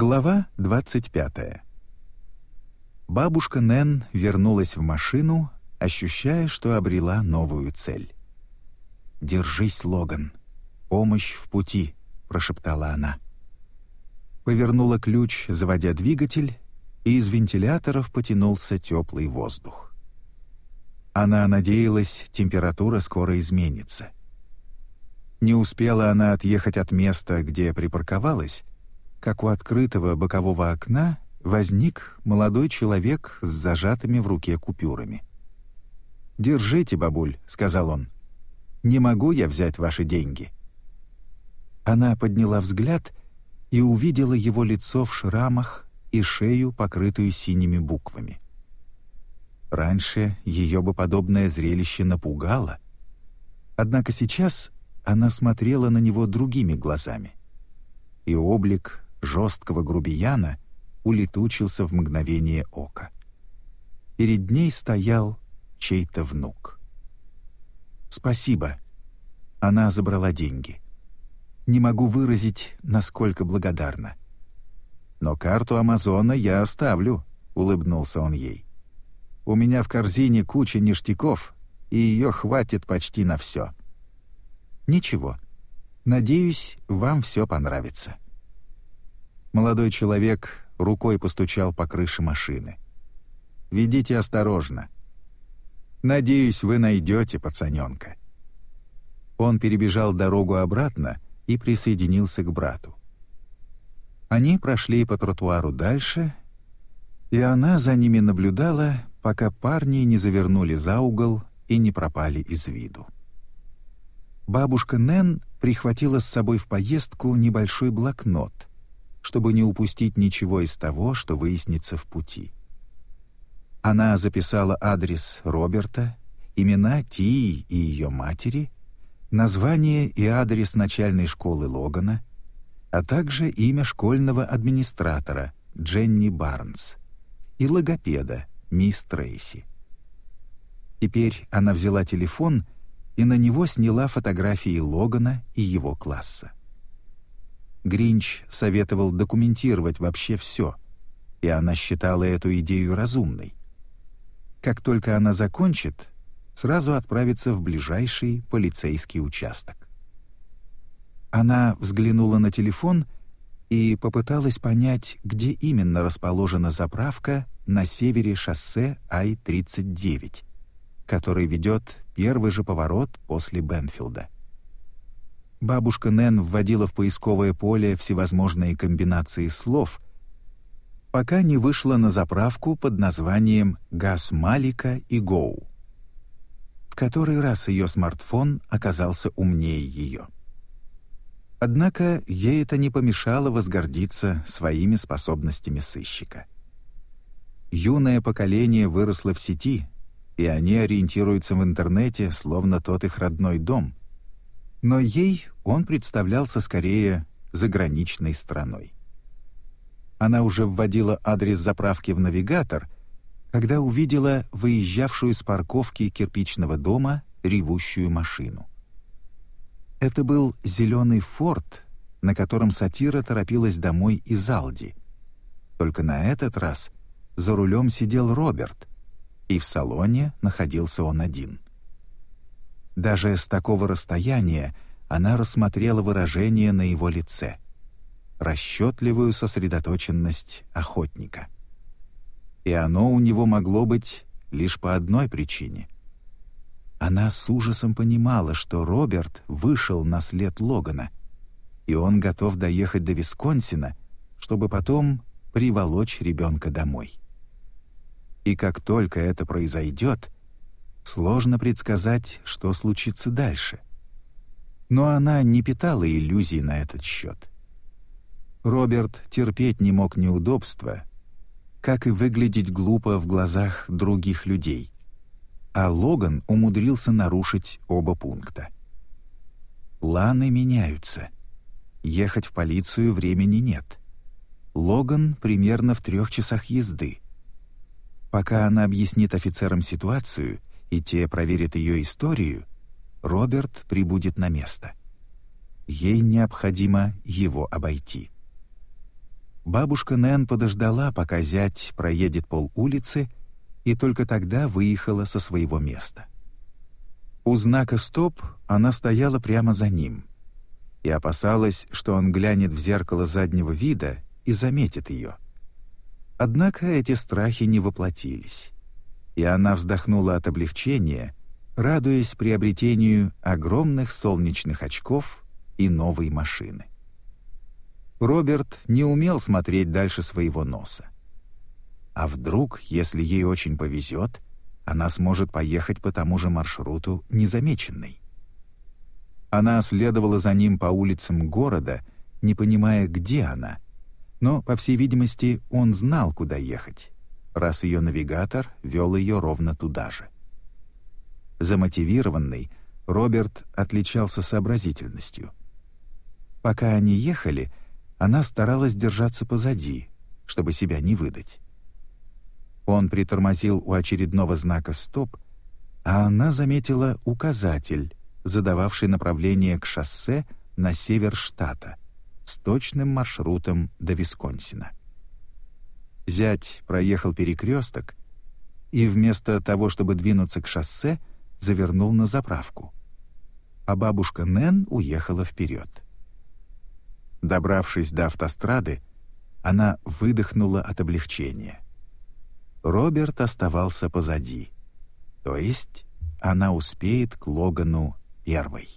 Глава 25. Бабушка Нэн вернулась в машину, ощущая, что обрела новую цель. «Держись, Логан. Помощь в пути», — прошептала она. Повернула ключ, заводя двигатель, и из вентиляторов потянулся теплый воздух. Она надеялась, температура скоро изменится. Не успела она отъехать от места, где припарковалась, как у открытого бокового окна возник молодой человек с зажатыми в руке купюрами. «Держите, бабуль», — сказал он. «Не могу я взять ваши деньги». Она подняла взгляд и увидела его лицо в шрамах и шею, покрытую синими буквами. Раньше ее бы подобное зрелище напугало, однако сейчас она смотрела на него другими глазами. И облик жесткого грубияна улетучился в мгновение ока. Перед ней стоял чей-то внук. «Спасибо». Она забрала деньги. «Не могу выразить, насколько благодарна». «Но карту Амазона я оставлю», — улыбнулся он ей. «У меня в корзине куча ништяков, и ее хватит почти на все». «Ничего. Надеюсь, вам все понравится». Молодой человек рукой постучал по крыше машины. «Ведите осторожно. Надеюсь, вы найдете пацаненка». Он перебежал дорогу обратно и присоединился к брату. Они прошли по тротуару дальше, и она за ними наблюдала, пока парни не завернули за угол и не пропали из виду. Бабушка Нэн прихватила с собой в поездку небольшой блокнот, чтобы не упустить ничего из того, что выяснится в пути. Она записала адрес Роберта, имена Тии и ее матери, название и адрес начальной школы Логана, а также имя школьного администратора Дженни Барнс и логопеда мисс Трейси. Теперь она взяла телефон и на него сняла фотографии Логана и его класса. Гринч советовал документировать вообще все, и она считала эту идею разумной. Как только она закончит, сразу отправится в ближайший полицейский участок. Она взглянула на телефон и попыталась понять, где именно расположена заправка на севере шоссе Ай-39, который ведет первый же поворот после Бенфилда. Бабушка Нэн вводила в поисковое поле всевозможные комбинации слов, пока не вышла на заправку под названием «Газ Малика и Гоу». В который раз ее смартфон оказался умнее ее. Однако ей это не помешало возгордиться своими способностями сыщика. Юное поколение выросло в сети, и они ориентируются в интернете, словно тот их родной дом — но ей он представлялся скорее заграничной страной. Она уже вводила адрес заправки в навигатор, когда увидела выезжавшую с парковки кирпичного дома ревущую машину. Это был зеленый «Форд», на котором сатира торопилась домой из Алди. Только на этот раз за рулем сидел Роберт, и в салоне находился он один — даже с такого расстояния она рассмотрела выражение на его лице. Расчетливую сосредоточенность охотника. И оно у него могло быть лишь по одной причине. Она с ужасом понимала, что Роберт вышел на след Логана, и он готов доехать до Висконсина, чтобы потом приволочь ребенка домой. И как только это произойдет — Сложно предсказать, что случится дальше. Но она не питала иллюзий на этот счет. Роберт терпеть не мог неудобства, как и выглядеть глупо в глазах других людей. А Логан умудрился нарушить оба пункта. Планы меняются. Ехать в полицию времени нет. Логан примерно в трех часах езды. Пока она объяснит офицерам ситуацию, и те проверят ее историю, Роберт прибудет на место. Ей необходимо его обойти. бабушка Нэн подождала, пока зять проедет пол улицы, и только тогда выехала со своего места. У знака «Стоп» она стояла прямо за ним и опасалась, что он глянет в зеркало заднего вида и заметит ее. Однако эти страхи не воплотились, и она вздохнула от облегчения, радуясь приобретению огромных солнечных очков и новой машины. Роберт не умел смотреть дальше своего носа. А вдруг, если ей очень повезет, она сможет поехать по тому же маршруту незамеченной? Она следовала за ним по улицам города, не понимая, где она. Но, по всей видимости, он знал, куда ехать, раз ее навигатор вел ее ровно туда же. Замотивированный, Роберт отличался сообразительностью. Пока они ехали, она старалась держаться позади, чтобы себя не выдать. Он притормозил у очередного знака «Стоп», а она заметила указатель, задававший направление к шоссе на север штата с точным маршрутом до Висконсина. Зять проехал перекресток и вместо того, чтобы двинуться к шоссе, завернул на заправку. А бабушка Нэн уехала вперед. Добравшись до автострады, она выдохнула от облегчения. Роберт оставался позади. То есть она успеет к Логану первой.